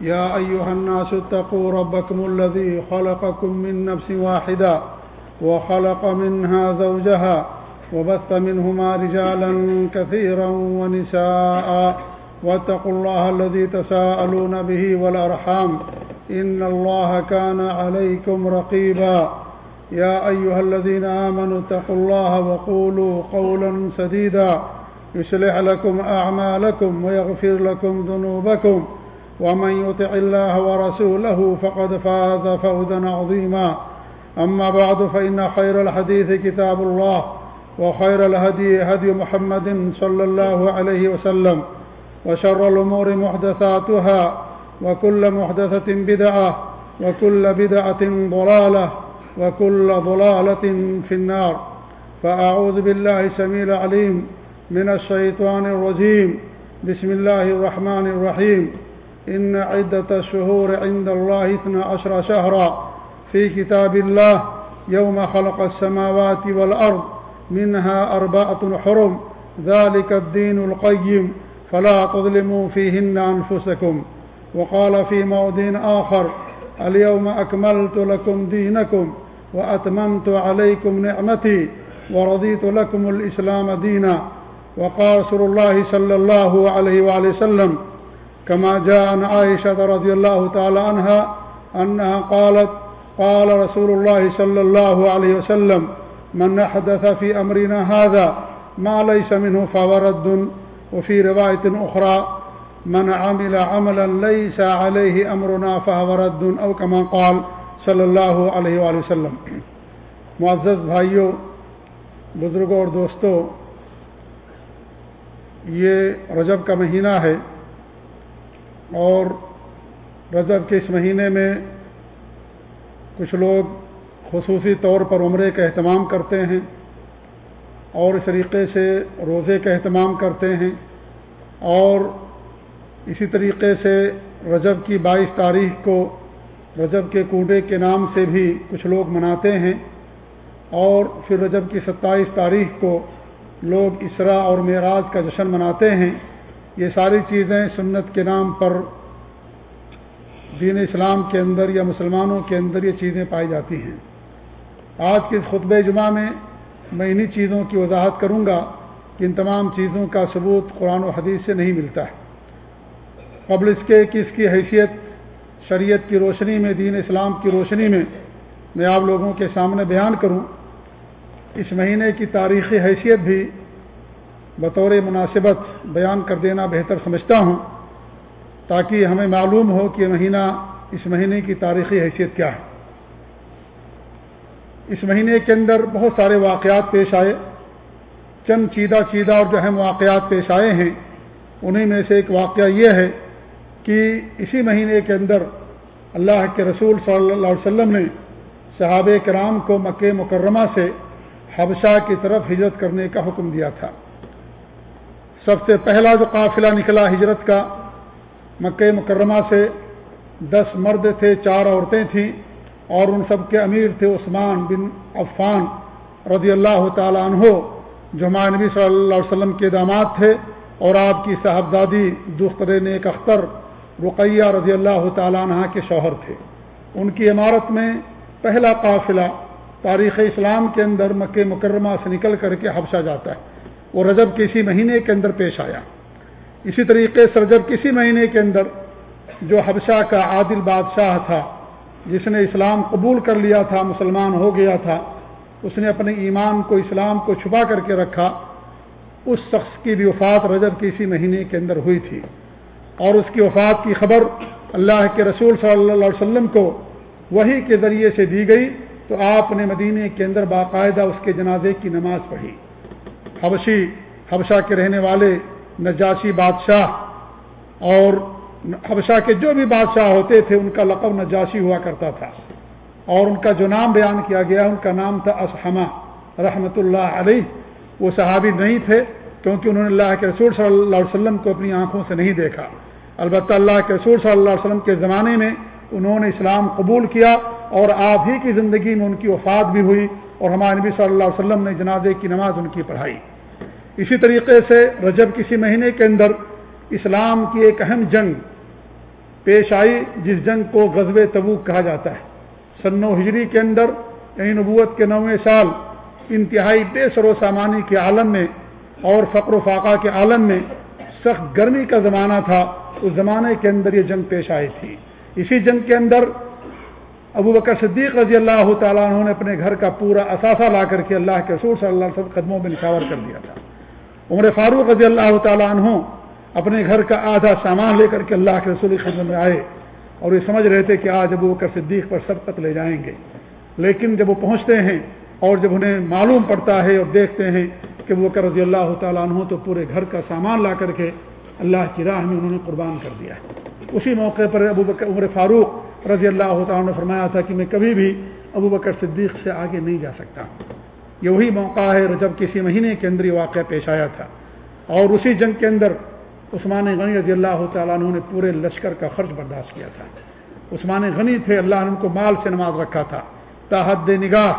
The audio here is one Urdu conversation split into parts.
يا أيها الناس اتقوا ربكم الذي خلقكم من نفس واحدة وخلق منها زوجها وبث منهما رجالا كثيرا ونساء. واتقوا الله الذي تساءلون به والأرحام. إن الله كان عليكم رقيبا. يا أيها الذين آمنوا اتقوا الله وقولوا قولا سديدا. يصلح لكم أعمالكم ويغفر لكم ذنوبكم. ومن يطع الله ورسوله فقد فاز فوزا عظيما. أما بعد، فإن خير الحديث كتاب الله، وخير الهدي هدي محمد صلى الله عليه وسلم، وشر الأمور محدثاتها، وكل محدثة بدعة، وكل بدعة ضلالة، وكل ضلالة في النار. فأعوذ بالله سميل عليم من الشيطان الرجيم. بسم الله الرحمن الرحيم. إن عدة الشهور عند الله اثنى عشر شهرا في كتاب الله يوم خلق السماوات والأرض منها أربعة حرم ذلك الدين القيم فلا تظلموا فيهن أنفسكم وقال في موضع آخر اليوم أكملت لكم دينكم وأتممت عليكم نعمتي ورضيت لكم الإسلام دينا وقال رسول الله صلى الله عليه وآله وسلم كما جاء عن عائشة رضي الله تعالى عنها أنها قالت قال رسول الله صلى الله عليه وسلم من أحدث في أمرنا هذا ما ليس منه فهو رد وفي رواية أخرى من عمل عملا ليس عليه أمرنا فهو رد أو كما قال صلی اللہ علیہ وآلہ وسلم معزز بھائیوں بزرگوں اور دوستوں، یہ رجب کا مہینہ ہے۔ اور رجب کے اس مہینے میں کچھ لوگ خصوصی طور پر عمرے کا اہتمام کرتے ہیں اور اس طریقے سے روزے کا اہتمام کرتے ہیں اور اسی طریقے سے رجب کی بائیس تاریخ کو رجب کے کوڈے کے نام سے بھی کچھ لوگ مناتے ہیں اور پھر رجب کی ستائیس تاریخ کو لوگ اسرا اور معراج کا جشن مناتے ہیں یہ ساری چیزیں سنت کے نام پر دین اسلام کے اندر یا مسلمانوں کے اندر یہ چیزیں پائی جاتی ہیں۔ آج کے خطب جمعہ میں میں انہی چیزوں کی وضاحت کروں گا کہ ان تمام چیزوں کا ثبوت قرآن و حدیث سے نہیں ملتا ہے۔ قبل اس کے کہ اس کی حیثیت شریعت کی روشنی میں، دین اسلام کی روشنی میں میں آپ لوگوں کے سامنے بیان کروں۔ اس مہینے کی تاریخی حیثیت بھی بطور مناسبت بیان کر دینا بہتر سمجھتا ہوں، تاکہ ہمیں معلوم ہو کہ مہینہ، اس مہینے کی تاریخی حیثیت کیا ہے۔ اس مہینے کے اندر بہت سارے واقعات پیش آئے۔ چند چیدہ چیدہ اور جو اہم واقعات پیش آئے ہیں انہیں میں سے ایک واقعہ یہ ہے کہ اسی مہینے کے اندر اللہ کے رسول صلی اللہ علیہ وسلم نے صحاب کرام کو مکہ مکرمہ سے حبشہ کی طرف ہجرت کرنے کا حکم دیا تھا۔ سب سے پہلا جو قافلہ نکلا ہجرت کا، مکہ مکرمہ سے دس مرد تھے، چار عورتیں تھیں اور ان سب کے امیر تھے عثمان بن عفان رضی اللہ تعالیٰ عنہ، جو ہمارے نبی صلی اللہ علیہ وسلم کے داماد تھے اور آپ کی صاحبزادی دختر نیک اختر رقیہ رضی اللہ تعالیٰ عنہ کے شوہر تھے۔ ان کی عمارت میں پہلا قافلہ تاریخ اسلام کے اندر مکہ مکرمہ سے نکل کر کے حبشہ جاتا ہے۔ وہ رجب کسی مہینے کے اندر پیش آیا۔ اسی طریقے سے رجب کسی مہینے کے اندر جو حبشہ کا عادل بادشاہ تھا، جس نے اسلام قبول کر لیا تھا، مسلمان ہو گیا تھا، اس نے اپنے ایمان کو، اسلام کو چھپا کر کے رکھا، اس شخص کی بھی وفات رجب کے اسی مہینے کے اندر ہوئی تھی۔ اور اس کی وفات کی خبر اللہ کے رسول صلی اللہ علیہ وسلم کو وہی کے ذریعے سے دی گئی تو آپ نے مدینے کے اندر باقاعدہ اس کے جنازے کی نماز پڑھی۔ حبشی، حبشہ کے رہنے والے نجاشی بادشاہ اور حبشہ کے جو بھی بادشاہ ہوتے تھے، ان کا لقب نجاشی ہوا کرتا تھا۔ اور ان کا جو نام بیان کیا گیا، ان کا نام تھا اسحمہ رحمۃ اللہ علیہ۔ وہ صحابی نہیں تھے، کیونکہ انہوں نے اللہ کے رسول صلی اللہ علیہ وسلم کو اپنی آنکھوں سے نہیں دیکھا۔ البتہ اللہ کے رسول صلی اللہ علیہ وسلم کے زمانے میں انہوں نے اسلام قبول کیا اور آپ ہی کی زندگی میں ان کی وفات بھی ہوئی اور ہمارے نبی صلی اللہ علیہ وسلم نے جنازے کی نماز ان کی پڑھائی۔ اسی طریقے سے رجب کسی مہینے کے اندر اسلام کی ایک اہم جنگ پیش آئی، جس جنگ کو غزب تبوک کہا جاتا ہے۔ سن و ہجری کے اندر یعنی نبوت کے نویں سال انتہائی بے سر و سامانی کے عالم میں اور فقر و فاقہ کے عالم میں سخت گرمی کا زمانہ تھا۔ اس زمانے کے اندر یہ جنگ پیش آئی تھی۔ اسی جنگ کے اندر ابو بکر صدیق رضی اللہ تعالیٰ عنہ نے اپنے گھر کا پورا اثاثہ لا کر کے اللہ کے رسول صلی اللہ علیہ وسلم قدموں میں نشاور کر دیا تھا۔ عمر فاروق رضی اللہ تعالیٰ عنہ اپنے گھر کا آدھا سامان لے کر کے اللہ کے رسول خدمت میں آئے اور یہ سمجھ رہے تھے کہ آج ابو بکر صدیق پر سبقت لے جائیں گے۔ لیکن جب وہ پہنچتے ہیں اور جب انہیں معلوم پڑتا ہے اور دیکھتے ہیں کہ وہ بکر رضی اللہ تعالیٰ عنہ تو پورے گھر کا سامان لا کر کے اللہ کی راہ میں انہوں نے قربان کر دیا ہے۔ اسی موقع پر ابو بکر عمر فاروق رضی اللہ تعالیٰ نے فرمایا تھا کہ میں کبھی بھی ابو بکر صدیق سے آگے نہیں جا سکتا۔ یہ وہی موقع ہے جب کسی مہینے کے اندر یہ واقعہ پیش آیا تھا۔ اور اسی جنگ کے اندر عثمان غنی رضی اللہ تعالیٰ عنہ نے پورے لشکر کا خرچ برداشت کیا تھا۔ عثمان غنی تھے، اللہ نے ان کو مال سے نماز رکھا تھا۔ تاحد نگاہ،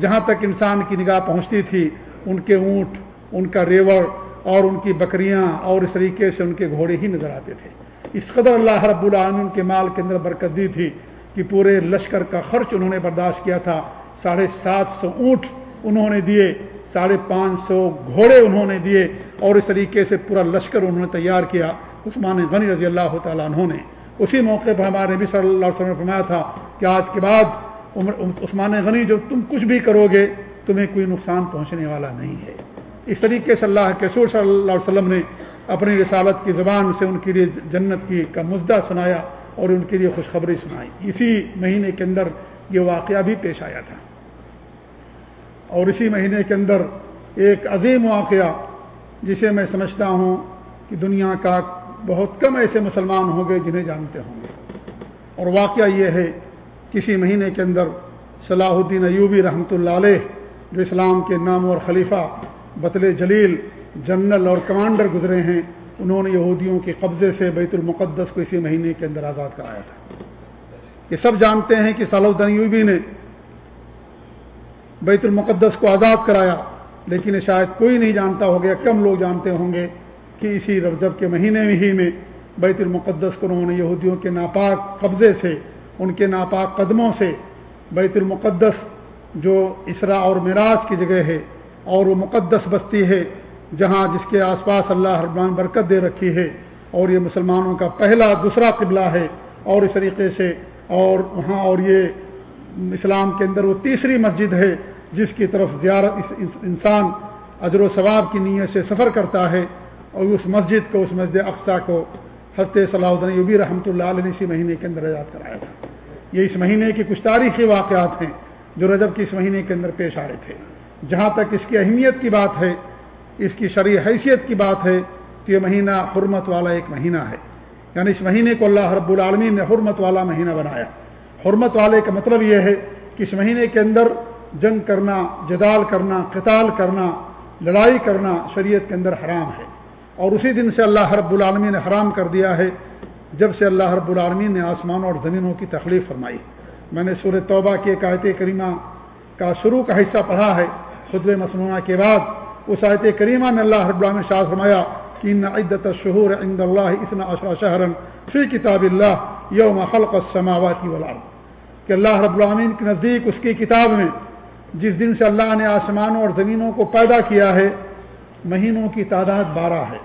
جہاں تک انسان کی نگاہ پہنچتی تھی، ان کے اونٹ، ان کا ریوڑ اور ان کی بکریاں اور اس طریقے سے ان کے گھوڑے ہی نظر آتے تھے۔ اس قدر اللہ رب العالمین کے مال کے اندر برکت دی تھی کہ پورے لشکر کا خرچ انہوں نے برداشت کیا تھا۔ ساڑھے سات سو اونٹ انہوں نے دیے، ساڑھے پانچ سو گھوڑے انہوں نے دیے اور اس طریقے سے پورا لشکر انہوں نے تیار کیا۔ عثمان غنی رضی اللہ تعالیٰ انہوں نے۔ اسی موقع پر ہمارے نبی صلی اللہ علیہ وسلم نے فرمایا تھا کہ آج کے بعد عثمان غنی جو تم کچھ بھی کرو گے، تمہیں کوئی نقصان پہنچنے والا نہیں ہے۔ اس طریقے سے اللہ کے سور صلی اللہ علیہ وسلم نے اپنی رسالت کی زبان سے ان کے لیے جنت کی کا مدعا سنایا اور ان کے لیے خوشخبری سنائی۔ اسی مہینے کے اندر یہ واقعہ بھی پیش آیا تھا۔ اور اسی مہینے کے اندر ایک عظیم واقعہ جسے میں سمجھتا ہوں کہ دنیا کا بہت کم ایسے مسلمان ہوں گے جنہیں جانتے ہوں گے۔ اور واقعہ یہ ہے کسی مہینے کے اندر صلاح الدین ایوبی رحمۃ اللہ علیہ، جو اسلام کے نام اور خلیفہ بطل جلیل، جنرل اور کمانڈر گزرے ہیں، انہوں نے یہودیوں کے قبضے سے بیت المقدس کو اسی مہینے کے اندر آزاد کرایا تھا۔ یہ سب جانتے ہیں کہ صلاح الدین ایوبی نے بیت المقدس کو آزاد کرایا، لیکن شاید کوئی نہیں جانتا ہو گیا کم لوگ جانتے ہوں گے کہ اسی رجب کے مہینے میں ہی میں بیت المقدس کو انہوں نے یہودیوں کے ناپاک قبضے سے، ان کے ناپاک قدموں سے بیت المقدس جو اسرا اور معراج کی جگہ ہے، اور وہ مقدس بستی ہے جہاں جس کے آس پاس اللہ ربان برکت دے رکھی ہے، اور یہ مسلمانوں کا پہلا دوسرا قبلہ ہے، اور اس طریقے سے، اور وہاں اور یہ اسلام کے اندر وہ تیسری مسجد ہے جس کی طرف زیارت انسان اجر و ثواب کی نیت سے سفر کرتا ہے اور اس مسجد کو، اس مسجد اقسا کو حضرت صلاح الدین یوبی رحمۃ اللہ علیہ نے اسی مہینے کے اندر ایجاد کرایا تھا۔ یہ اس مہینے کی کچھ تاریخی واقعات ہیں جو رجب کی اس مہینے کے اندر پیش آئے تھے۔ جہاں تک اس کی اہمیت کی بات ہے، اس کی شرع حیثیت کی بات ہے کہ یہ مہینہ حرمت والا ایک مہینہ ہے۔ یعنی اس مہینے کو اللہ رب العالمین نے حرمت والا مہینہ بنایا۔ حرمت والے کا مطلب یہ ہے کہ اس مہینے کے اندر جنگ کرنا، جدال کرنا، قتال کرنا، لڑائی کرنا شریعت کے اندر حرام ہے۔ اور اسی دن سے اللہ رب العالمین نے حرام کر دیا ہے۔ جب سے اللہ رب العالمین نے آسمانوں اور زمینوں کی تخلیق فرمائی۔ میں نے سورہ توبہ کے قائط کریمہ کا شروع کا حصہ پڑھا ہے۔ خطب مصنوعہ کے بعد اس آیت کریمہ میں اللہ رب العالمین شاہ فرمایا کہ ان عدت الشہور عند اللہ اتنا اشرا شہرن فی کتاب اللہ یوم خلق السماوات والارض، کہ اللہ رب العالمین کے نزدیک اس کی کتاب میں جس دن سے اللہ نے آسمانوں اور زمینوں کو پیدا کیا ہے، مہینوں کی تعداد بارہ ہے۔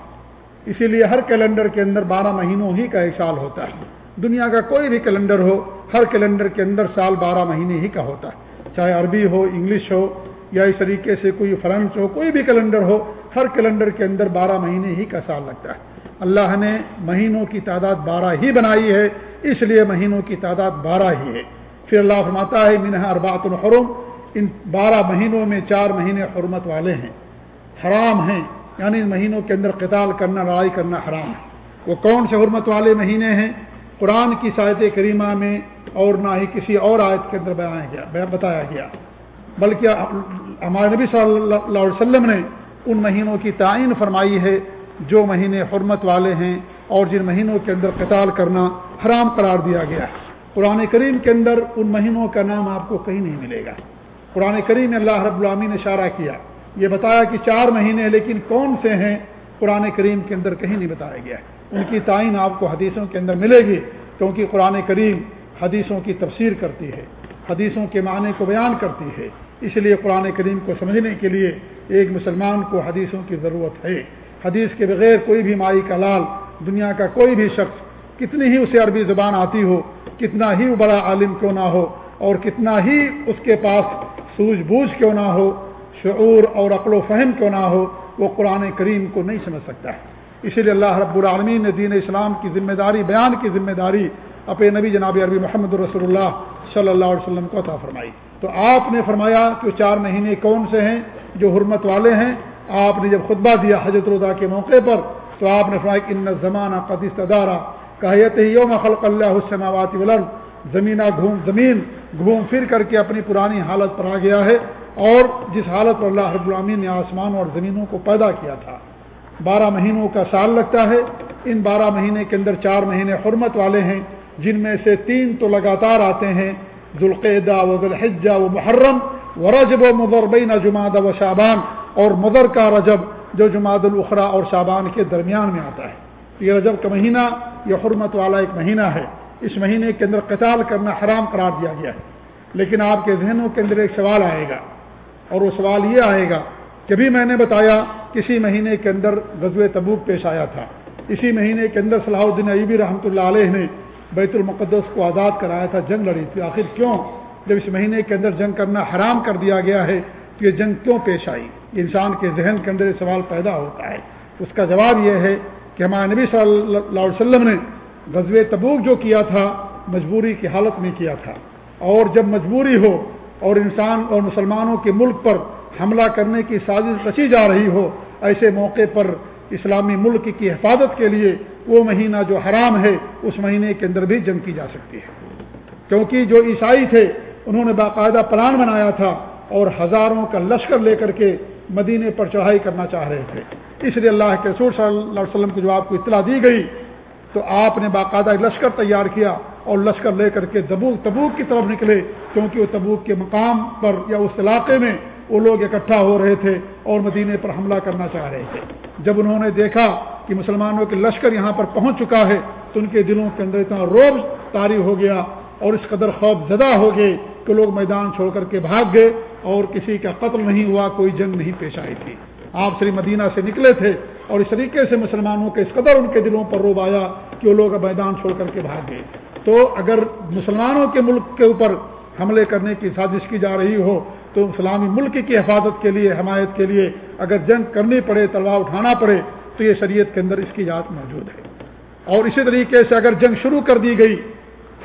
اسی لیے ہر کیلنڈر کے اندر بارہ مہینوں ہی کا ایک سال ہوتا ہے۔ دنیا کا کوئی بھی کیلنڈر ہو، ہر کیلنڈر کے اندر سال بارہ مہینے ہی کا ہوتا ہے۔ چاہے عربی ہو، انگلش ہو، یا اس طریقے سے کوئی فرنس ہو، کوئی بھی کیلنڈر ہو، ہر کیلنڈر کے اندر بارہ مہینے ہی کا سال لگتا ہے۔ اللہ نے مہینوں کی تعداد بارہ ہی بنائی ہے، اس لیے مہینوں کی تعداد بارہ ہی ہے۔ پھر اللہ فرماتا ہے منہ اربات الحرم ان بارہ مہینوں میں چار مہینے حرمت والے ہیں۔ حرام ہیں یعنی ان مہینوں کے اندر قتال کرنا، لڑائی کرنا حرام ہے۔ وہ کون سے حرمت والے مہینے ہیں؟ قرآن کی ساحت کریمہ میں اور نہ ہی کسی اور آیت کے اندر بیان گیا بتایا گیا۔ بلکہ ہمارے نبی صلی اللہ علیہ وسلم نے ان مہینوں کی تعین فرمائی ہے۔ جو مہینے حرمت والے ہیں اور جن مہینوں کے اندر قتال کرنا حرام قرار دیا گیا ہے۔ قرآن کریم کے اندر ان مہینوں کا نام آپ کو کہیں نہیں ملے گا۔ قرآن کریم میں اللہ رب العامی نے اشارہ کیا، یہ بتایا کہ چار مہینے لیکن کون سے ہیں؟ قرآن کریم کے اندر کہیں نہیں بتایا گیا۔ ہے ان کی تعین آپ کو حدیثوں کے اندر ملے گی، کیونکہ قرآن کریم حدیثوں کی تفسیر کرتی ہے، حدیثوں کے معنی کو بیان کرتی ہے۔ اس لیے قرآن کریم کو سمجھنے کے لیے ایک مسلمان کو حدیثوں کی ضرورت ہے۔ حدیث کے بغیر کوئی بھی مائی کا لال، دنیا کا کوئی بھی شخص کتنی ہی اسے عربی زبان آتی ہو، کتنا ہی وہ بڑا عالم کیوں نہ ہو، اور کتنا ہی اس کے پاس سوجھ بوجھ کیوں نہ ہو، شعور اور عقل و فہم کیوں نہ ہو، وہ قرآن کریم کو نہیں سمجھ سکتا ہے۔ اسی لیے اللہ رب العالمین نے دین اسلام کی ذمہ داری، بیان کی ذمہ داری اپنے نبی جناب عربی محمد رسول اللہ صلی اللہ علیہ وسلم کو عطا فرمائی۔ تو آپ نے فرمایا کہ چار مہینے کون سے ہیں؟ جو حرمت والے ہیں آپ نے جب خطبہ دیا حضرت رضا کے موقع پر تو آپ نے فرمایا کہ ان زمانہ قدیس ادارہ کہیت یوم خلق اللہ حسناوات ولن زمین گھوم زمین، گھوم پھر کر کے اپنی پرانی حالت پر آ گیا ہے اور جس حالت پر اللہ رب العامین نے آسمان اور زمینوں کو پیدا کیا تھا۔ بارہ مہینوں کا سال لگتا ہے۔ ان بارہ مہینے کے اندر چار مہینے حرمت والے ہیں، جن میں سے تین تو لگاتار آتے ہیں۔ ذوالقیدہ و ذوالحجہ و محرم، و رجب و مضربین جماعت و شابان اور مدر کا رجب جو جماعت الخرا اور شابان کے درمیان میں آتا ہے۔ یہ رجب کا مہینہ، یہ حرمت والا ایک مہینہ ہے۔ اس مہینے کے اندر قتال کرنا حرام قرار دیا گیا ہے۔ لیکن آپ کے ذہنوں کے اندر ایک سوال آئے گا۔ اور وہ سوال یہ آئے گا کہ بھی میں نے بتایا کسی مہینے کے اندر غزو تبوک پیش آیا تھا۔ اسی مہینے کے اندر صلاح الدین ایبی رحمۃ اللہ علیہ نے بیت المقدس کو آزاد کرایا تھا، جنگ لڑی تھی۔ آخر کیوں؟ جب اس مہینے کے اندر جنگ کرنا حرام کر دیا گیا ہے یہ جنگ کیوں پیش آئی؟ انسان کے ذہن کے اندر یہ سوال پیدا ہوتا ہے۔ اس کا جواب یہ ہے کہ ہمارے نبی صلی اللہ علیہ وسلم نے غزب تبوک جو کیا تھا، مجبوری کی حالت میں کیا تھا۔ اور جب مجبوری ہو اور انسان اور مسلمانوں کے ملک پر حملہ کرنے کی سازش رچی جا رہی ہو، ایسے موقع پر اسلامی ملک کی حفاظت کے لیے وہ مہینہ جو حرام ہے، اس مہینے کے اندر بھی جنگ کی جا سکتی ہے۔ کیونکہ جو عیسائی تھے، انہوں نے باقاعدہ پلان بنایا تھا اور ہزاروں کا لشکر لے کر کے مدینے پر چڑھائی کرنا چاہ رہے تھے۔ اس لیے اللہ کے رسول صلی اللہ علیہ وسلم کو جو آپ کو اطلاع دی گئی، تو آپ نے باقاعدہ لشکر تیار کیا اور لشکر لے کر کے تبوک تبوک کی طرف نکلے، کیونکہ وہ تبوک کے مقام پر یا اس علاقے میں وہ لوگ اکٹھا ہو رہے تھے اور مدینے پر حملہ کرنا چاہ رہے تھے۔ جب انہوں نے دیکھا کہ مسلمانوں کے لشکر یہاں پر پہنچ چکا ہے، تو ان کے دلوں کے اندر اتنا روب طاری ہو گیا اور اس قدر خوف زدہ ہو گئے کہ لوگ میدان چھوڑ کر کے بھاگ گئے اور کسی کا قتل نہیں ہوا، کوئی جنگ نہیں پیش آئی تھی۔ آپ سری مدینہ سے نکلے تھے اور اس طریقے سے مسلمانوں کے اس قدر ان کے دلوں پر روب آیا کہ وہ لوگ میدان چھوڑ کر کے بھاگ گئے۔ تو اگر مسلمانوں کے ملک کے اوپر حملے کرنے کی سازش کی جا رہی ہو، تو اسلامی ملک کی حفاظت کے لیے، حمایت کے لیے اگر جنگ کرنی پڑے، تلوار اٹھانا پڑے، تو یہ شریعت کے اندر اس کی اجازت موجود ہے۔ اور اسی طریقے سے اگر جنگ شروع کر دی گئی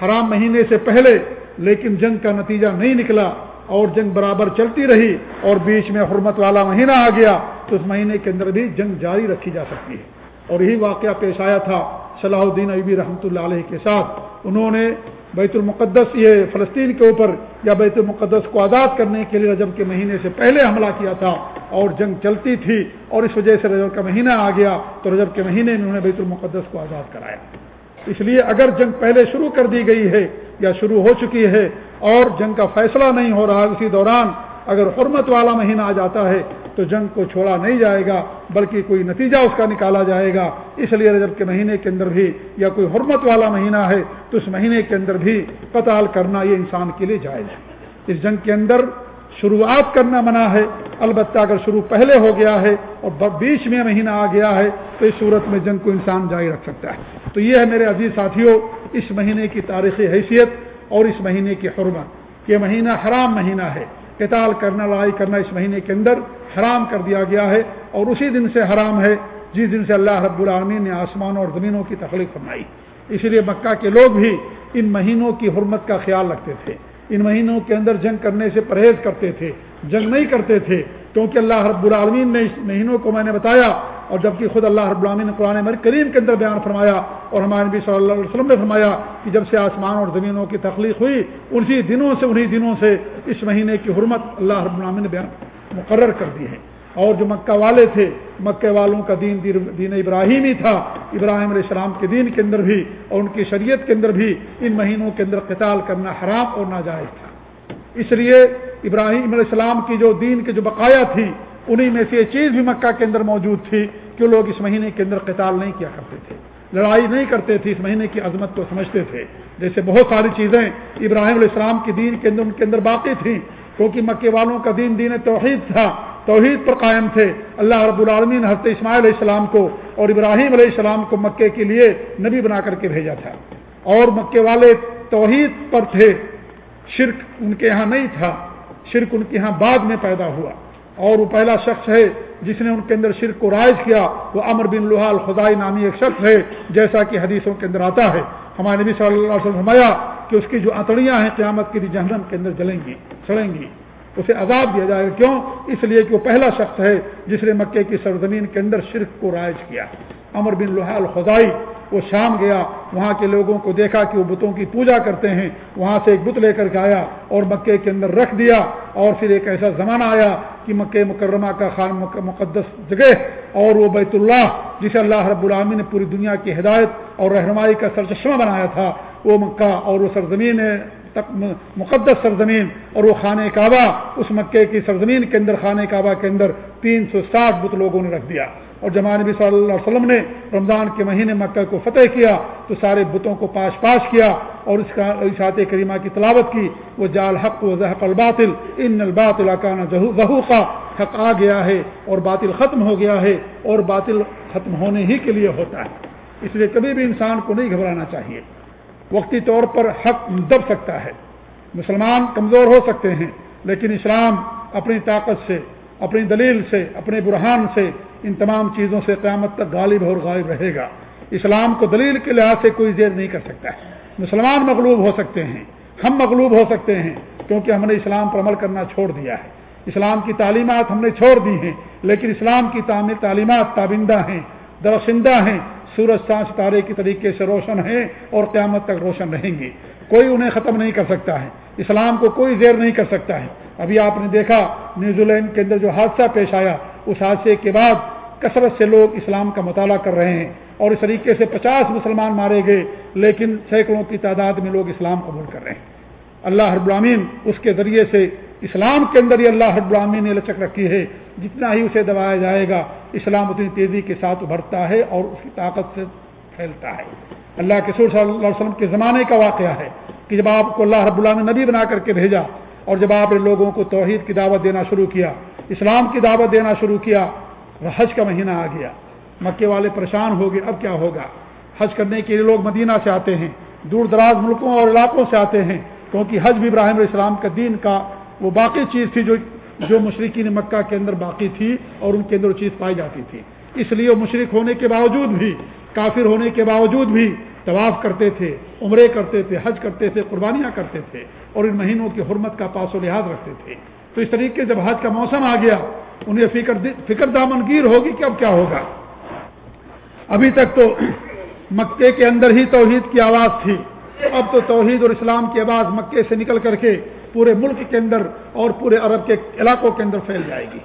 حرام مہینے سے پہلے، لیکن جنگ کا نتیجہ نہیں نکلا اور جنگ برابر چلتی رہی اور بیچ میں حرمت والا مہینہ آ گیا، تو اس مہینے کے اندر بھی جنگ جاری رکھی جا سکتی ہے۔ اور یہی واقعہ پیش آیا تھا صلاح الدین ابی رحمۃ اللہ علیہ کے ساتھ۔ انہوں نے بیت المقدس، یہ فلسطین کے اوپر یا بیت المقدس کو آزاد کرنے کے لیے رجب کے مہینے سے پہلے حملہ کیا تھا اور جنگ چلتی تھی اور اس وجہ سے رجب کا مہینہ آ گیا، تو رجب کے مہینے میں انہوں نے بیت المقدس کو آزاد کرایا۔ اس لیے اگر جنگ پہلے شروع کر دی گئی ہے یا شروع ہو چکی ہے اور جنگ کا فیصلہ نہیں ہو رہا اسی دوران اگر حرمت والا مہینہ آ جاتا ہے تو جنگ کو چھوڑا نہیں جائے گا، بلکہ کوئی نتیجہ اس کا نکالا جائے گا۔ اس لیے رجب کے مہینے کے اندر بھی یا کوئی حرمت والا مہینہ ہے تو اس مہینے کے اندر بھی قتال کرنا یہ انسان کے لیے جائز ہے۔ اس جنگ کے اندر شروعات کرنا منع ہے۔ البتہ اگر شروع پہلے ہو گیا ہے اور بیچ میں مہینہ آ گیا ہے تو اس صورت میں جنگ کو انسان جاری رکھ سکتا ہے۔ تو یہ ہے میرے عزیز ساتھیوں، اس مہینے کی تاریخی حیثیت اور اس مہینے کی حرمت۔ یہ مہینہ حرام مہینہ ہے۔ قتال کرنا، لڑائی کرنا اس مہینے کے اندر حرام کر دیا گیا ہے اور اسی دن سے حرام ہے، جس دن سے اللہ رب العالمین نے آسمانوں اور زمینوں کی تخلیق فرمائی۔ اسی لیے مکہ کے لوگ بھی ان مہینوں کی حرمت کا خیال رکھتے تھے۔ ان مہینوں کے اندر جنگ کرنے سے پرہیز کرتے تھے، جنگ نہیں کرتے تھے، کیونکہ اللہ رب العالمین نے اس مہینوں کو میں نے بتایا، اور جبکہ خود اللہ رب العالمین نے قرآن کریم کے اندر بیان فرمایا، اور ہمارے نبی صلی اللہ علیہ وسلم نے فرمایا کہ جب سے آسمان اور زمینوں کی تخلیق ہوئی، انہی دنوں سے، انہی دنوں سے اس مہینے کی حرمت اللہ رب العالمین نے بیان مقرر کر دی ہے۔ اور جو مکہ والے تھے، مکہ والوں کا دین دین ابراہیم ہی تھا، ابراہیم علیہ السلام کے دین کے اندر بھی اور ان کی شریعت کے اندر بھی ان مہینوں کے اندر قتال کرنا حرام اور ناجائز تھا۔ اس لیے ابراہیم علیہ السلام کی جو دین کی جو بقایا تھی، انہی میں سے یہ چیز بھی مکہ کے اندر موجود تھی کہ لوگ اس مہینے کے اندر قتال نہیں کیا کرتے تھے۔ لڑائی نہیں کرتے تھے، اس مہینے کی عظمت کو سمجھتے تھے۔ جیسے بہت ساری چیزیں ابراہیم علیہ السلام کی دین کے اندر ان کے اندر باقی تھیں، کیونکہ مکے والوں کا دین دین توحید تھا۔ توحید پر قائم تھے۔ اللہ رب العالمین حضرت اسماعیل علیہ السلام کو اور ابراہیم علیہ السلام کو مکے کے لیے نبی بنا کر کے بھیجا تھا۔ اور مکے والے توحید پر تھے۔ شرک ان کے یہاں نہیں تھا۔ شرک ان کے یہاں بعد میں پیدا ہوا۔ اور وہ پہلا شخص ہے جس نے ان کے اندر شرک کو رائج کیا۔ وہ امر بن لوہال خدائی نامی ایک شخص ہے، جیسا کہ حدیثوں کے اندر آتا ہے۔ ہمارے نبی صلی اللہ علیہ وسلم فرمایا کہ اس کی جو اتڑیاں ہیں قیامت کی جہنم کے اندر جلیں گی، سڑیں گی۔ اسے عذاب دیا جائے گا۔ کیوں؟ اس لیے کہ وہ پہلا شخص ہے جس نے مکے کی سرزمین کے اندر شرک کو رائج کیا۔ امر بن لوہال خدائی وہ شام گیا، وہاں کے لوگوں کو دیکھا کہ وہ بتوں کی پوجا کرتے ہیں۔ وہاں سے ایک بت لے کر کے آیا اور مکے کے اندر رکھ دیا اور پھر ایک ایسا زمانہ آیا کہ مکہ مکرمہ کا خان مقدس جگہ اور وہ بیت اللہ، جسے اللہ رب العامی نے پوری دنیا کی ہدایت اور رہنمائی کا سرچشمہ بنایا تھا، وہ مکہ اور وہ سرزمین مقدس سرزمین اور وہ خانہ کعبہ، اس مکے کی سرزمین کے اندر، خانہ کعبہ کے اندر تین سو ساٹھ بت لوگوں نے رکھ دیا۔ اور جمع نبی صلی اللہ علیہ وسلم نے رمضان کے مہینے مکہ کو فتح کیا، تو سارے بتوں کو پاش پاش کیا اور اس کا اشاعت کریمہ کی تلاوت کی۔ وہ جال حق و ذہق الباطل، ان الباطل اکانہ ظہو کا حق آ گیا ہے اور باطل ختم ہو گیا ہے اور باطل ختم ہونے ہی کے لیے ہوتا ہے۔ اس لیے کبھی بھی انسان کو نہیں گھبرانا چاہیے۔ وقتی طور پر حق دب سکتا ہے۔ مسلمان کمزور ہو سکتے ہیں، لیکن اسلام اپنی طاقت سے، اپنی دلیل سے، اپنے برہان سے ان تمام چیزوں سے قیامت تک غالب اور غالب رہے گا۔ اسلام کو دلیل کے لحاظ سے کوئی زیر نہیں کر سکتا۔ ہے مسلمان مغلوب ہو سکتے ہیں۔ ہم مغلوب ہو سکتے ہیں کیونکہ ہم نے اسلام پر عمل کرنا چھوڑ دیا ہے۔ اسلام کی تعلیمات ہم نے چھوڑ دی ہیں، لیکن اسلام کی تعلیمات تابندہ ہیں۔ درسندہ ہیں۔ سورج سانس ستارے کی طریقے سے روشن ہیں اور قیامت تک روشن رہیں گے۔ کوئی انہیں ختم نہیں کر سکتا ہے۔ اسلام کو کوئی زیر نہیں کر سکتا ہے۔ ابھی آپ نے دیکھا نیوزی لینڈ کے اندر جو حادثہ پیش آیا، اس حادثے کے بعد کثرت سے لوگ اسلام کا مطالعہ کر رہے ہیں اور اس طریقے سے پچاس مسلمان مارے گئے، لیکن سینکڑوں کی تعداد میں لوگ اسلام قبول کر رہے ہیں۔ اللہ رب العامین اس کے ذریعے سے اسلام کے اندر ہی اللہ رب العامین نے لچک رکھی ہے، جتنا ہی اسے دبایا جائے گا، اسلام اتنی تیزی کے ساتھ ابھرتا ہے اور اس کی طاقت سے پھیلتا ہے۔ اللہ کے سور صلی اللہ علیہ وسلم کے زمانے کا واقعہ ہے کہ جب آپ کو اللہ رب اللہ نے نبی بنا کر کے بھیجا اور جب آپ نے لوگوں کو توحید کی دعوت دینا شروع کیا، اسلام کی دعوت دینا شروع کیا حج کا مہینہ آ گیا۔ مکے والے پریشان ہو گئے، اب کیا ہوگا؟ حج کرنے کے لیے لوگ مدینہ سے آتے ہیں، دور دراز ملکوں اور علاقوں سے آتے ہیں، کیونکہ حج بھی ابراہیم علیہ السلام کا دین کا وہ باقی چیز تھی جو جو مشرقین مکہ کے اندر باقی تھی اور ان کے اندر چیز پائی جاتی تھی۔ اس لیے وہ مشرق ہونے کے باوجود بھی، کافر ہونے کے باوجود بھی طواف کرتے تھے، عمرے کرتے تھے، حج کرتے تھے، قربانیاں کرتے تھے اور ان مہینوں کی حرمت کا پاس و لحاظ رکھتے تھے۔ تو اس طریقے جب حج کا موسم آ گیا، انہیں فکر فکر دامن گیر ہوگی کہ اب کیا ہوگا۔ ابھی تک تو مکے کے اندر ہی توحید کی آواز تھی۔ اب تو توحید اور اسلام کی آواز مکے سے نکل کر کے پورے ملک کے اندر اور پورے عرب کے علاقوں کے اندر پھیل جائے گی۔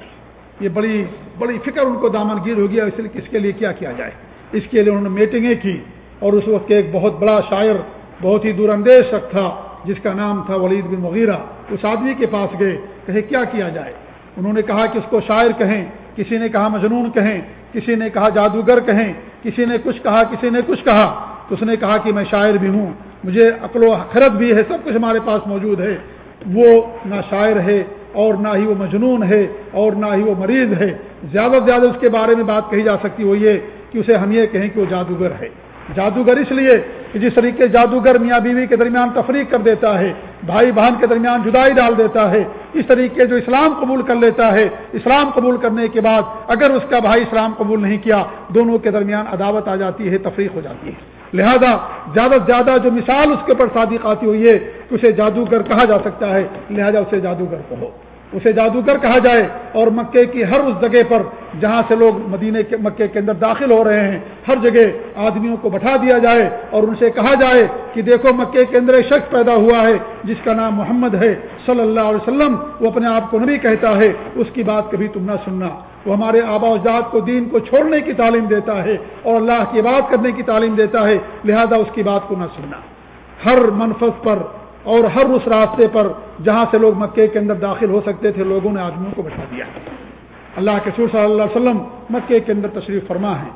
یہ بڑی بڑی فکر ان کو دامن گیر ہوگی اس اس کے لیے کیا کیا جائے۔ اس کے لیے انہوں نے میٹنگیں کی اور اس وقت ایک بہت بڑا شاعر، بہت ہی دور اندیش شخص تھا، جس کا نام تھا ولید بن مغیرہ۔ اس آدمی کے پاس گئے، کہے، کیا کیا جائے؟ انہوں نے کہا کہ اس کو شاعر کہیں، کسی نے کہا مجنون کہیں، کسی نے کہا جادوگر کہیں، کسی نے کچھ کہا، کسی نے کچھ کہا۔ تو اس نے کہا کہ میں شاعر بھی ہوں، مجھے عقل و خرد بھی ہے، سب کچھ ہمارے پاس موجود ہے۔ وہ نہ شاعر ہے اور نہ ہی وہ مجنون ہے اور نہ ہی وہ مریض ہے۔ زیادہ سے زیادہ اس کے بارے میں بات کہی جا سکتی وہ یہ کہ اسے ہم یہ کہیں کہ وہ جادوگر ہے۔ جادوگر اس لیے کہ جس طریقے جادوگر میاں بیوی کے درمیان تفریق کر دیتا ہے، بھائی بہن کے درمیان جدائی ڈال دیتا ہے، اس طریقے جو اسلام قبول کر لیتا ہے، اسلام قبول کرنے کے بعد اگر اس کا بھائی اسلام قبول نہیں کیا، دونوں کے درمیان عداوت آ جاتی ہے، تفریق ہو جاتی ہے۔ لہذا زیادہ سے زیادہ جو مثال اس کے اوپر صادق آتی ہوئی ہے کہ اسے جادوگر کہا جا سکتا ہے، لہذا اسے جادوگر کہو۔ اسے جادوگر کہا جائے اور مکے کی ہر اس جگہ پر جہاں سے لوگ مدینے کے مکے کے اندر داخل ہو رہے ہیں، ہر جگہ آدمیوں کو بٹھا دیا جائے اور ان سے کہا جائے کہ دیکھو مکے کے اندر ایک شخص پیدا ہوا ہے جس کا نام محمد ہے۔ صلی اللہ علیہ وسلم، وہ اپنے آپ کو نبی کہتا ہے، اس کی بات کبھی تم نہ سننا۔ وہ ہمارے آبا اجداد کو دین کو چھوڑنے کی تعلیم دیتا ہے اور اللہ کی بات کرنے کی تعلیم دیتا ہے، لہذا اس کی بات کو نہ سننا۔ ہر منفذ پر اور ہر اس راستے پر جہاں سے لوگ مکے کے اندر داخل ہو سکتے تھے، لوگوں نے آدمیوں کو بٹھا دیا۔ اللہ کے سور صلی اللہ علیہ وسلم مکے کے اندر تشریف فرما ہے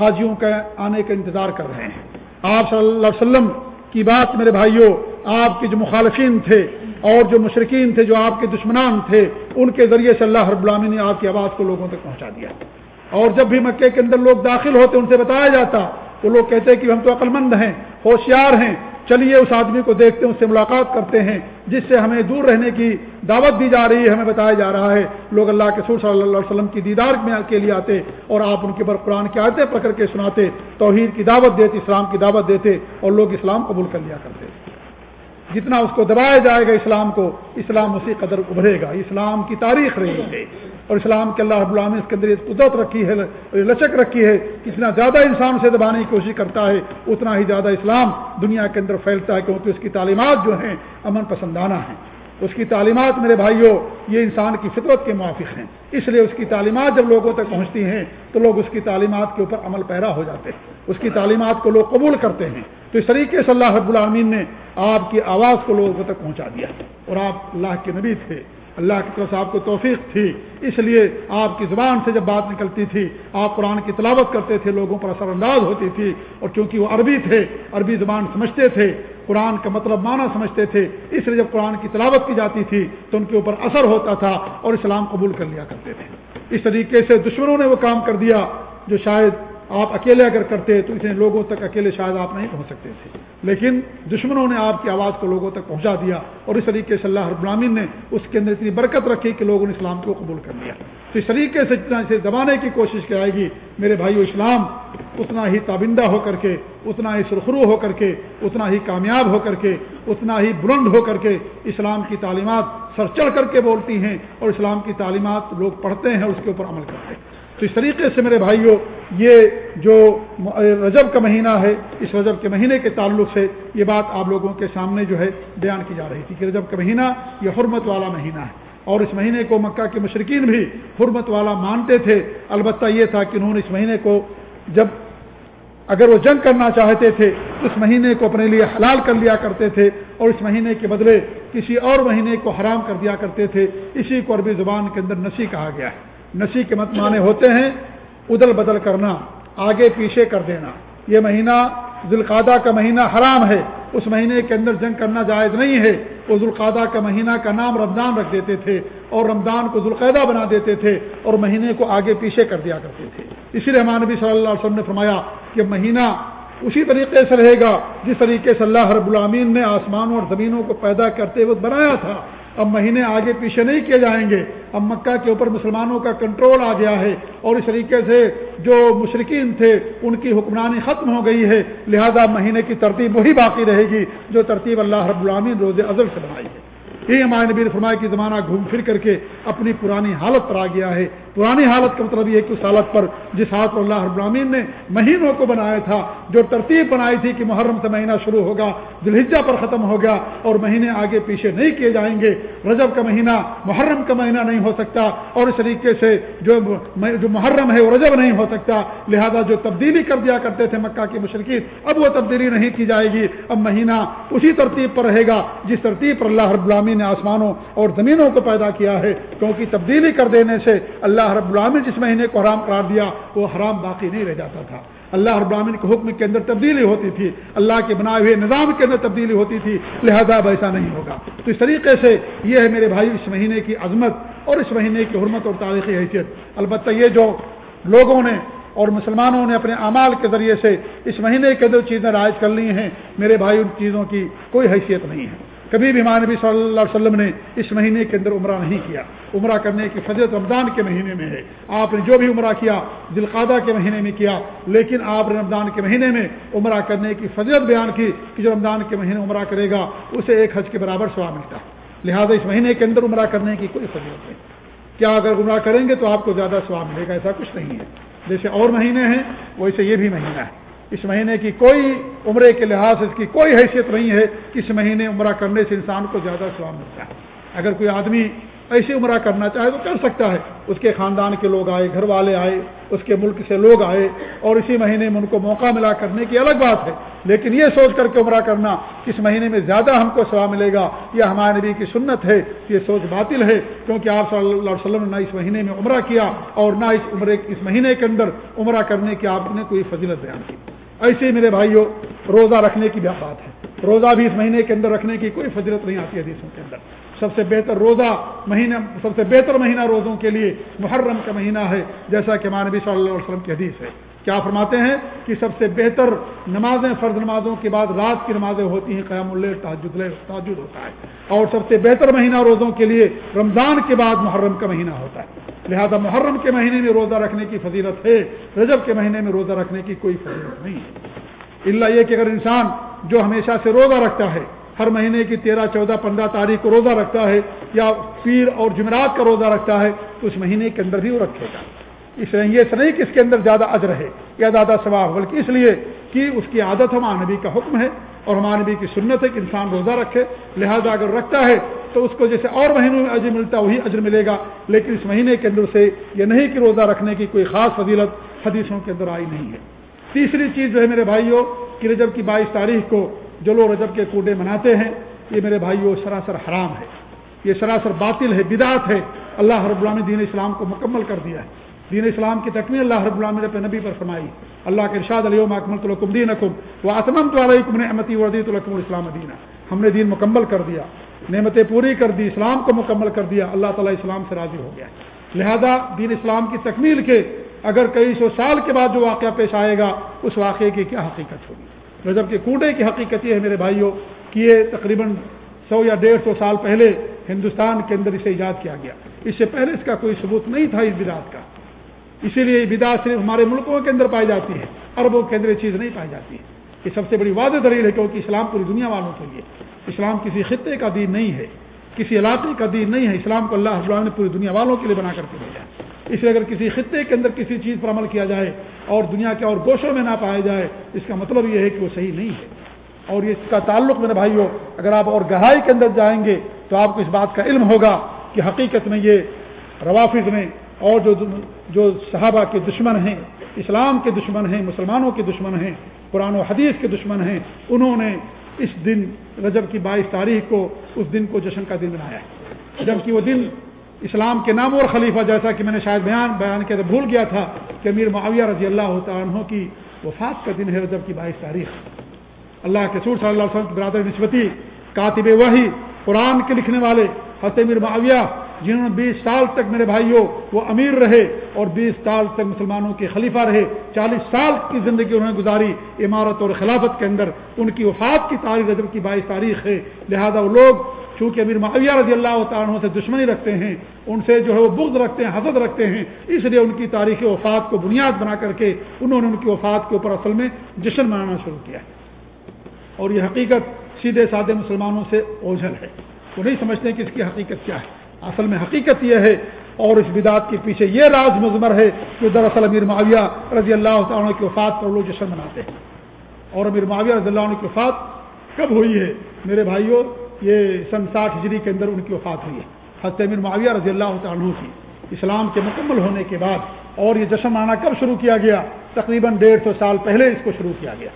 حاجیوں کا آنے کا انتظار کر رہے ہیں۔ آپ صلی اللہ علیہ وسلم کی بات میرے بھائیوں، آپ کے جو مخالفین تھے اور جو مشرقین تھے، جو آپ کے دشمنان تھے، ان کے ذریعے سے اللہ رب الامی نے آپ کی آواز کو لوگوں تک پہنچا دیا۔ اور جب بھی مکے کے اندر لوگ داخل ہوتے، ان سے بتایا جاتا، تو لوگ کہتے کہ ہم تو عقل مند ہیں، ہوشیار ہیں چلیے اس آدمی کو دیکھتے ہیں، اس سے ملاقات کرتے ہیں، جس سے ہمیں دور رہنے کی دعوت دی جا رہی ہے، ہمیں بتایا جا رہا ہے۔ لوگ اللہ کے سور صلی اللہ علیہ وسلم کی دیدار میں کے لیے آتے اور آپ ان کے بر قرآن کی آیتیں پکڑ کے سناتے، توحید کی دعوت دیتے، اسلام کی دعوت دیتے اور لوگ اسلام قبول کر لیا کرتے۔ جتنا اس کو دبایا جائے گا، اسلام کو، اسلام اسی قدر ابھرے گا۔ اسلام کی تاریخ رہی ہے۔ اور اسلام کے اللہ رب اس کے اندر قدرت رکھی ہے لچک رکھی ہے جتنا زیادہ انسان سے دبانے کی کوشش کرتا ہے، اتنا ہی زیادہ اسلام دنیا کے اندر پھیلتا ہے، کیونکہ اس کی تعلیمات جو ہیں امن پسندانہ ہیں۔ اس کی تعلیمات میرے بھائیوں یہ انسان کی فطرت کے موافق ہیں۔ اس لیے اس کی تعلیمات جب لوگوں تک پہنچتی ہیں، تو لوگ اس کی تعلیمات کے اوپر عمل پیرا ہو جاتے ہیں۔ اس کی تعلیمات کو لوگ قبول کرتے ہیں۔ تو اس طریقے سے اللہ رب العالمین نے آپ کی آواز کو لوگوں تک پہنچا دیا۔ اور آپ اللہ کے نبی تھے۔ اللہ کی طرف سے آپ کو توفیق تھی۔ اس لیے آپ کی زبان سے جب بات نکلتی تھی، آپ قرآن کی تلاوت کرتے تھے، لوگوں پر اثر انداز ہوتی تھی۔ اور چونکہ وہ عربی تھے، عربی زبان سمجھتے تھے قرآن کا مطلب معنی سمجھتے تھے، اس لیے جب قرآن کی تلاوت کی جاتی تھی تو ان کے اوپر اثر ہوتا تھا اور اسلام قبول کر لیا کرتے تھے۔ اس طریقے سے دشمنوں نے وہ کام کر دیا جو شاید آپ اکیلے اگر کرتے تو اتنے لوگوں تک اکیلے شاید آپ نہیں پہنچ سکتے تھے۔ لیکن دشمنوں نے آپ کی آواز کو لوگوں تک پہنچا دیا اور اس طریقے سے اللہ ابرامین نے اس کے اندر اتنی برکت رکھی کہ لوگوں نے اسلام کو قبول کر لیا۔ تو اس طریقے سے جتنا اسے دبانے کی کوشش کی جائے گی، میرے بھائیو اسلام، اتنا ہی تابندہ ہو کر کے، اتنا ہی سرخرو ہو کر کے، اتنا ہی کامیاب ہو کر کے، اتنا ہی بلند ہو کر کے اسلام کی تعلیمات سر چڑھ کر کے بولتی ہیں اور اسلام کی تعلیمات لوگ پڑھتے ہیں اور اس کے اوپر عمل کرتے ہیں۔ تو اس طریقے سے میرے بھائیوں یہ جو رجب کا مہینہ ہے، اس رجب کے مہینے کے تعلق سے یہ بات آپ لوگوں کے سامنے جو ہے بیان کی جا رہی تھی کہ رجب کا مہینہ یہ حرمت والا مہینہ ہے۔ اور اس مہینے کو مکہ کے مشرقین بھی حرمت والا مانتے تھے۔ البتہ یہ تھا کہ انہوں نے اس مہینے کو جب اگر وہ جنگ کرنا چاہتے تھے تو اس مہینے کو اپنے لیے حلال کر لیا کرتے تھے اور اس مہینے کے بدلے کسی اور مہینے کو حرام کر دیا کرتے تھے۔ اسی کو عربی زبان کے اندر نسی کہا گیا ہے۔ نسی کے مت معنی ہوتے ہیں، ادل بدل کرنا، آگے پیچھے کر دینا۔ یہ مہینہ ذوالقادہ کا مہینہ حرام ہے۔ اس مہینے کے اندر جنگ کرنا جائز نہیں ہے۔ وہ ذوالقادہ کا مہینہ کا نام رمضان رکھ دیتے تھے اور رمضان کو ذوالقیدہ بنا دیتے تھے اور مہینے کو آگے پیچھے کر دیا کرتے تھے۔ اسی لیے ہمارے نبی صلی اللہ علیہ وسلم نے فرمایا کہ مہینہ اسی طریقے سے رہے گا جس طریقے سے اللہ رب العامین نے آسمانوں اور زمینوں کو پیدا کرتے وقت بنایا تھا۔ اب مہینے آگے پیچھے نہیں کیے جائیں گے۔ اب مکہ کے اوپر مسلمانوں کا کنٹرول آ گیا ہے اور اس طریقے سے جو مشرقین تھے، ان کی حکمرانی ختم ہو گئی ہے۔ لہذا مہینے کی ترتیب وہی باقی رہے گی جو ترتیب اللہ رب العامین روز ازل سے بنائی ہے۔ یہ ہمارے نبی فرمایا کی زمانہ گھوم پھر کر کے اپنی پرانی حالت پر آ گیا ہے۔ پرانی حالت کا مطلب یہ کہ اس حالت پر جس حالت پر اللہ ابراہین نے مہینوں کو بنایا تھا، جو ترتیب بنائی تھی کہ محرم سے مہینہ شروع ہوگا دلحجہ پر ختم ہو گیا اور مہینے آگے پیچھے نہیں کیے جائیں گے، رجب کا مہینہ محرم کا مہینہ نہیں ہو سکتا اور اس طریقے سے جو جو محرم ہے وہ رجب نہیں ہو سکتا۔ لہذا جو تبدیلی کر دیا کرتے تھے مکہ کی مشرقی اب وہ تبدیلی نہیں کی جائے گی۔ اب مہینہ اسی ترتیب پر رہے گا، جس ترتیب پر اللہ رب نے آسمانوں اور زمینوں کو پیدا کیا ہے۔ کیونکہ تبدیلی کر دینے سے اللہ اللہ رب العامی جس مہینے کو حرام قرار دیا، وہ حرام باقی نہیں رہ جاتا تھا۔ اللہ رب العالمین کے حکم کے اندر تبدیلی ہوتی تھی۔ اللہ کے بنائے ہوئے نظام کے اندر تبدیلی ہوتی تھی۔ لہذا اب ایسا نہیں ہوگا۔ تو اس طریقے سے یہ ہے میرے بھائی، اس مہینے کی عظمت اور اس مہینے کی حرمت اور تاریخی حیثیت۔ البتہ یہ جو لوگوں نے اور مسلمانوں نے اپنے اعمال کے ذریعے سے اس مہینے کے اندر چیزیں رائج کر لی ہیں، میرے بھائی، ان چیزوں کی کوئی حیثیت نہیں ہے۔ کبھی بھی ہمارے نبی صلی اللہ علیہ وسلم نے اس مہینے کے اندر عمرہ نہیں کیا۔ عمرہ کرنے کی فضرت رمضان کے مہینے میں ہے۔ آپ نے جو بھی عمرہ کیا دلقادہ کے مہینے میں کیا، لیکن آپ نے رمضان کے مہینے میں عمرہ کرنے کی فضرت بیان کی کہ جو رمضان کے مہینے عمرہ کرے گا، اسے ایک حج کے برابر سوا ملتا لہذا اس مہینے کے اندر عمرہ کرنے کی کوئی فضیلت نہیں۔ کیا اگر عمرہ کریں گے تو آپ کو زیادہ سواب ملے گا، ایسا کچھ نہیں ہے۔ جیسے اور مہینے ہیں، ویسے یہ بھی مہینہ ہے۔ اس مہینے کی کوئی عمرے کے لحاظ سے اس کی کوئی حیثیت نہیں ہے کہ اس مہینے عمرہ کرنے سے انسان کو زیادہ سواب ملتا ہے۔ اگر کوئی آدمی ایسی عمرہ کرنا چاہے تو کر سکتا ہے۔ اس کے خاندان کے لوگ آئے، گھر والے آئے، اس کے ملک سے لوگ آئے اور اسی مہینے میں ان کو موقع ملا کرنے کی الگ بات ہے۔ لیکن یہ سوچ کر کے عمرہ کرنا اس مہینے میں زیادہ ہم کو سوا ملے گا، یہ ہمارے نبی کی سنت ہے۔ یہ سوچ باطل ہے، کیونکہ آپ صلی اللہ علیہ وسلم نے نہ اس مہینے میں عمرہ کیا اور نہ اس عمرے، اس مہینے کے اندر عمرہ کرنے کی آپ نے کوئی فضیلت بیان کی۔ ایسے ہی میرے بھائیوں روزہ رکھنے کی بات ہے۔ روزہ بھی اس مہینے کے اندر رکھنے کی کوئی فضیلت نہیں آتی حدیثوں کے اندر۔ سب سے بہتر روزہ مہینہ، سب سے بہتر مہینہ روزوں کے لیے محرم کا مہینہ ہے، جیسا کہ مانبی صلی اللہ علیہ وسلم کی حدیث ہے۔ کیا فرماتے ہیں کہ سب سے بہتر نمازیں فرض نمازوں کے بعد رات کی نمازیں ہوتی ہیں، قیام اللہ تاجد تاجد ہوتا ہے۔ اور سب سے بہتر مہینہ روزوں کے لیے رمضان کے بعد محرم کا مہینہ ہوتا ہے۔ لہذا محرم کے مہینے میں روزہ رکھنے کی فضیلت ہے، رجب کے مہینے میں روزہ رکھنے کی کوئی فضیلت نہیں ہے۔ اللہ یہ کہ اگر انسان جو ہمیشہ سے روزہ رکھتا ہے ہر مہینے کی تیرہ، چودہ، پندرہ تاریخ کو روزہ رکھتا ہے یا پیر اور جمعرات کا روزہ رکھتا ہے، تو اس مہینے کے اندر بھی وہ رکھے گا۔ اس لیے یہ نہیں کہ اس کے اندر زیادہ اجر ہے یا زیادہ ثواب، بلکہ اس لیے کہ اس کی عادت ہمارے نبی کا حکم ہے اور ہمارے نبی کی سنت ہے کہ انسان روزہ رکھے۔ لہذا اگر رکھتا ہے تو اس کو جیسے اور مہینوں میں اجر ملتا ہے، وہی اجر ملے گا۔ لیکن اس مہینے کے اندر سے یہ نہیں کہ روزہ رکھنے کی کوئی خاص فضیلت حدیثوں کے اندر آئی نہیں ہے۔ تیسری چیز جو ہے میرے بھائیوں، کہ رجب کی بائیس تاریخ کو جو لوگ رجب کے کوڈے مناتے ہیں، یہ میرے بھائیوں سراسر حرام ہے۔ یہ سراسر باطل ہے، بدعت ہے۔ اللہ رب اللہ نے دین اسلام کو مکمل کر دیا ہے۔ دین اسلام کی تکمیل اللہ رب اللہ نے نبی پر فرمائی۔ اللہ کے ارشاد علیہ اکمل الکم دین اکم وہ آتمم تو علیہ کم احمتی وردیت الکم الاسلام دینہ ہم نے دین مکمل کر دیا، نعمتیں پوری کر دی، اسلام کو مکمل کر دیا۔ اللہ تعالیٰ اسلام سے راضی ہو گیا لہذا دین اسلام کی تکمیل کے اگر کئی سو سال کے بعد جو واقعہ پیش آئے گا، اس واقعے کی کیا حقیقت ہوگی؟ رجب کے کوڑے کی حقیقت یہ ہے میرے بھائیوں کہ یہ تقریباً سو یا ڈیڑھ سو سال پہلے ہندوستان کے اندر اسے ایجاد کیا گیا۔ اس سے پہلے اس کا کوئی ثبوت نہیں تھا اس بدعت کا۔ اسی لیے یہ بدعت صرف ہمارے ملکوں کے اندر پائی جاتی ہے عربوں کے اندر یہ چیز نہیں پائی جاتی۔ ہے یہ سب سے بڑی واضح دلیل ہے کیونکہ اسلام پوری دنیا والوں کے لیے، اسلام کسی خطے کا دین نہیں ہے، کسی علاقے کا دین نہیں ہے، اسلام کو اللہ نے پوری دنیا والوں کے لیے بنا کر کے بھیجا اس لیے اگر کسی خطے کے اندر کسی چیز پر عمل کیا جائے اور دنیا کے اور گوشوں میں نہ پایا جائے، اس کا مطلب یہ ہے کہ وہ صحیح نہیں ہے۔ اور اس کا تعلق میرے بھائیوں، اگر آپ اور گہرائی کے اندر جائیں گے تو آپ کو اس بات کا علم ہوگا کہ حقیقت میں یہ روافظ میں اور جو جو صحابہ کے دشمن ہیں، اسلام کے دشمن ہیں، مسلمانوں کے دشمن ہیں، قرآن و حدیث کے دشمن ہیں، انہوں نے اس دن رجب کی بائیس تاریخ کو، اس دن کو جشن کا دن بنایا ہے۔ جبکہ وہ دن اسلام کے نام اور خلیفہ جیسا کہ میں نے شاید بیان بیان کیا بھول گیا تھا کہ امیر معاویہ رضی اللہ عنہ کی وفات کا دن ہے رجب کی بائیس تاریخ۔ اللہ کے سور صلی اللہ علیہ وسلم کی برادر نسبتی، کاتب وحی، قرآن کے لکھنے والے حضرت امیر معاویہ، جنہوں نے بیس سال تک میرے بھائیوں وہ امیر رہے اور بیس سال تک مسلمانوں کے خلیفہ رہے، چالیس سال کی زندگی انہوں نے گزاری عمارت اور خلافت کے اندر، ان کی وفات کی تاریخ رجب کی بائیس تاریخ ہے۔ لہذا وہ لوگ چونکہ امیر معاویہ رضی اللہ تعالیٰ سے دشمنی رکھتے ہیں، ان سے جو ہے وہ بغض رکھتے ہیں حضرت رکھتے ہیں، اس لیے ان کی تاریخ وفات کو بنیاد بنا کر کے انہوں نے ان کی وفات کے اوپر اصل میں جشن منانا شروع کیا اور یہ حقیقت سیدھے سادے مسلمانوں سے اوجھل ہے۔ وہ نہیں سمجھتے کہ اس کی حقیقت کیا ہے۔ اصل میں حقیقت یہ ہے اور اس بدعت کے پیچھے یہ راز مضمر ہے کہ دراصل امیر معاویہ رضی اللہ تعالیٰ کی وفات پر لوگ جشن مناتے ہیں۔ اور امیر معاویہ رضی اللہ عنہ کی وفات کب ہوئی ہے؟ میرے بھائیوں یہ سن ساٹھ ہجری کے اندر ان کی وفات ہوئی ہے۔ حضرت امیر معاویہ رضی اللہ تعالیٰ کی اسلام کے مکمل ہونے کے بعد اور یہ جشن منانا کب شروع کیا گیا؟ تقریباً ڈیڑھ سو سال پہلے اس کو شروع کیا گیا۔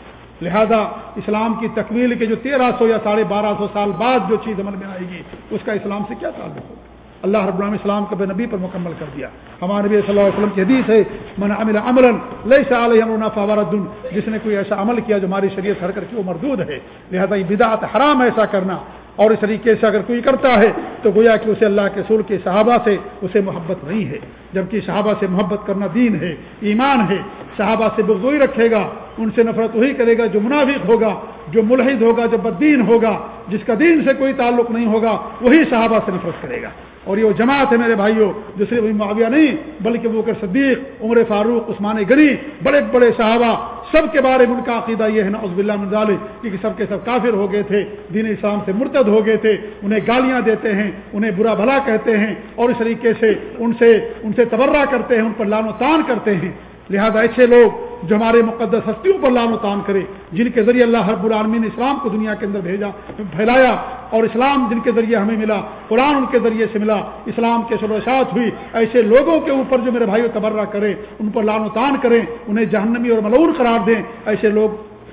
لہذا اسلام کی تکمیل کے جو تیرہ سو یا ساڑھے بارہ سو سال بعد جو چیز عمل میں آئے گی، اس کا اسلام سے کیا تعلق ہوگا؟ اللہ رب العالمین اسلام کے نبی پر مکمل کر دیا۔ ہمارے نبی صلی اللہ علیہ وسلم کی حدیث ہے، من عمل عملا ليس عليه امرنا فورد جس نے کوئی ایسا عمل کیا جو ہماری شریعت ہر کر کے وہ مردود ہے، لہذا یہ بدعت حرام ایسا کرنا۔ اور اس طریقے سے اگر کوئی کرتا ہے تو گویا کہ اسے اللہ کے رسول کے صحابہ سے اسے محبت نہیں ہے۔ جبکہ صحابہ سے محبت کرنا دین ہے، ایمان ہے، صحابہ سے بغضوئی رکھے گا ان سے نفرت وہی کرے گا جو منافق ہوگا، جو ملحد ہوگا، جو بدین ہوگا، جس کا دین سے کوئی تعلق نہیں ہوگا، وہی صحابہ سے نفرت کرے گا۔ اور یہ وہ جماعت ہے میرے بھائیوں جو صرف معاویہ نہیں، بلکہ وہ کر صدیق، عمر فاروق، عثمان غنی، بڑے بڑے صحابہ، سب کے بارے میں ان کا عقیدہ یہ ہے نا عزب اللہ منظال کیونکہ سب کے سب کافر ہو گئے تھے، دین اسلام سے مرتد ہو گئے تھے، انہیں گالیاں دیتے ہیں، انہیں برا بھلا کہتے ہیں، اور اس طریقے سے ان سے ان سے تبرہ کرتے ہیں، ان پر لان و تان کرتے ہیں۔ لہذا ایسے لوگ جو ہمارے مقدس ہستیوں پر لان و تان کرے، جن کے ذریعے اللہ حرب العالمین نے اسلام کو دنیا کے اندر بھیجا، پھیلایا اور اسلام جن کے ذریعے ہمیں ملا، قرآن ان کے ذریعے سے ملا، اسلام کے سروشات ہوئی، ایسے لوگوں کے اوپر جو میرے بھائی تبرہ کرے، ان پر لان و تان کریں، انہیں جہنمی اور ملور قرار دیں، ایسے لوگ،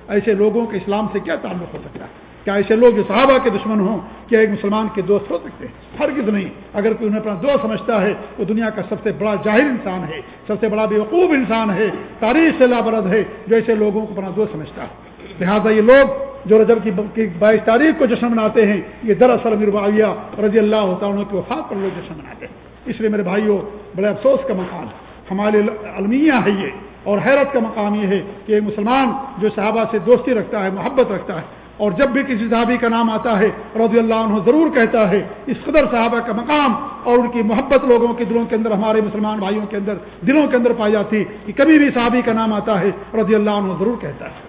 ایسے لوگوں کے اسلام سے کیا تعلق ہو سکتا ہے؟ کیا ایسے لوگ جو صحابہ کے دشمن ہوں کیا ایک مسلمان کے دوست ہو سکتے ہیں۔ ہرگز نہیں۔ اگر کوئی انہیں اپنا دوست سمجھتا ہے، وہ دنیا کا سب سے بڑا جاہر انسان ہے، سب سے بڑا بیوقوف انسان ہے، تاریخ سے لابرد ہے جو ایسے لوگوں کو اپنا دوست سمجھتا ہے۔ لہٰذا یہ لوگ جو رجب کی بائیس تاریخ کو جشن مناتے ہیں، یہ دراصل مربعیہ رضی اللہ ہوتا ہے کی وفات پر لوگ جشن مناتے ہیں۔ اس لیے میرے بھائیوں، بڑے افسوس کا مقام ہمارے المیہ ہے یہ اور حیرت کا مقام یہ ہے کہ ایک مسلمان جو صحابہ سے دوستی رکھتا ہے، محبت رکھتا ہے اور جب بھی کسی صحابی کا نام آتا ہے، رضی اللہ عنہ ضرور کہتا ہے، اس قدر صحابہ کا مقام اور ان کی محبت لوگوں کے دلوں کے اندر، ہمارے مسلمان بھائیوں کے اندر، دلوں کے اندر پائی جاتی کہ کبھی بھی صحابی کا نام آتا ہے، رضی اللہ عنہ ضرور کہتا ہے۔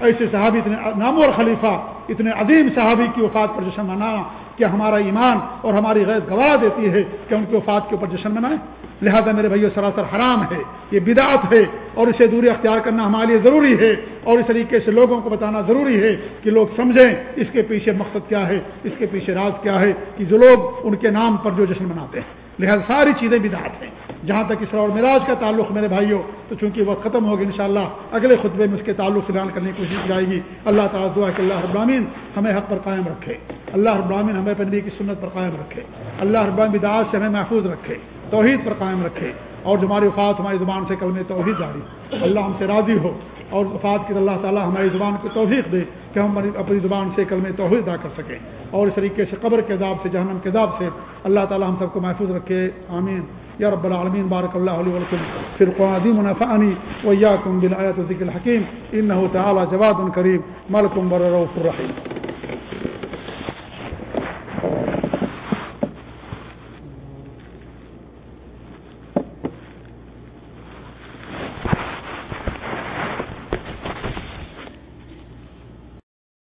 ایسے صحابی اتنے نامور خلیفہ، اتنے عظیم صحابی کی وفات پر جشن منانا کہ ہمارا ایمان اور ہماری غیر گواہ دیتی ہے کہ ان کی وفات کے اوپر جشن منائیں۔ لہذا میرے بھائیو، سراسر حرام ہے، یہ بدعت ہے اور اسے دوری اختیار کرنا ہمارے لیے ضروری ہے اور اس طریقے سے لوگوں کو بتانا ضروری ہے کہ لوگ سمجھیں اس کے پیچھے مقصد کیا ہے، اس کے پیچھے راز کیا ہے کہ جو لوگ ان کے نام پر جو جشن مناتے ہیں۔ لہذا ساری چیزیں بدعت ہیں۔ جہاں تک اس اور معراج کا تعلق میرے بھائیوں، تو چونکہ وہ ختم ہوگی انشاءاللہ، اگلے خطبے میں اس کے تعلق سے بیان کرنے کی کوشش کی جائے گی۔ اللہ تعالیٰ دعا کہ اللہ ابرامین ہمیں حق پر قائم رکھے۔ اللہ ابرامین ہمیں پنڈی کی سنت پر قائم رکھے۔ اللہ ابراہین بداعت سے ہمیں محفوظ رکھے، توحید پر قائم رکھے۔ اور جو ہماری وفات ہماری زبان سے کلمے توحید جاری۔ اللہ ہم سے راضی ہو اور وفات کی اللہ تعالیٰ ہماری زبان کو توفیق دے کہ ہم اپنی زبان سے کلمے توحید ادا کر سکیں۔ اور اس طریقے سے قبر کے عذاب سے، جہنم کے عذاب سے اللہ تعالیٰ ہم سب کو محفوظ رکھے۔ آمین۔ یا رب العالمین بارک اللہ علیہ وسلم پھر قوادیم منفانی ویاکم بالآیت ذکر الحکیم انہو تعالی جواد کریم ملکم برروف الرحیم